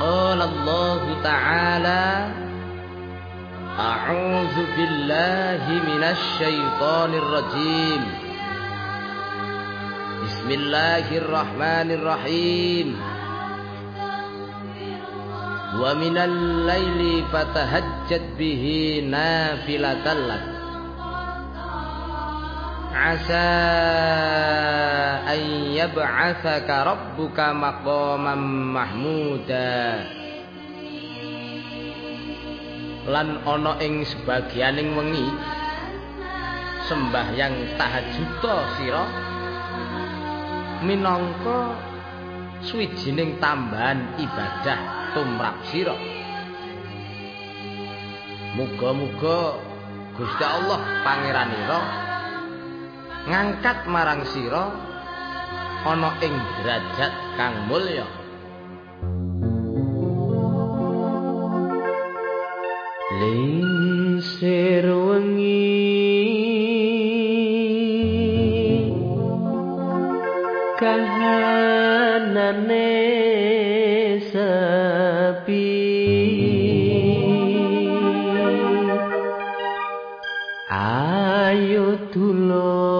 قال الله تعالى أعوذ بالله من الشيطان الرجيم. بسم الله الرحمن الرحيم. ومن الليل فتهجد به نافلة لك. Asa an yab'atsaka rabbuka maqaman mahmuda Lan ana ing sebagianing wengi sembahyang tahajud sira minangka suwijining tambahan ibadah tumrap sira. Muga-muga Gusti Allah pangeranira ngangkat marang sira ana ing derajat kang mulya. Lingsir kahanane sepi. Ayo dulur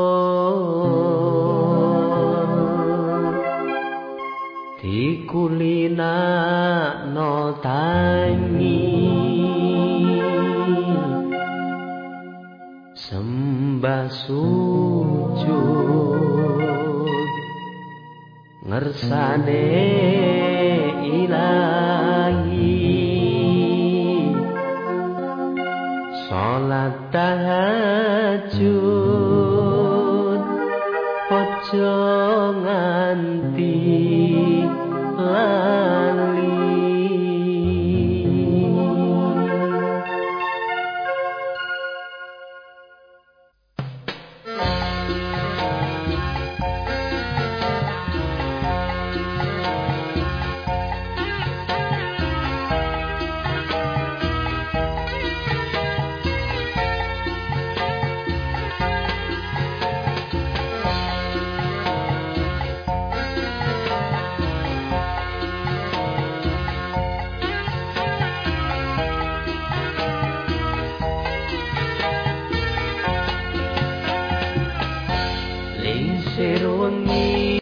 dikulina no tangi. Sembah sujud. Ngersane ilahi. Salat tahajud. Ojo nganti Allah.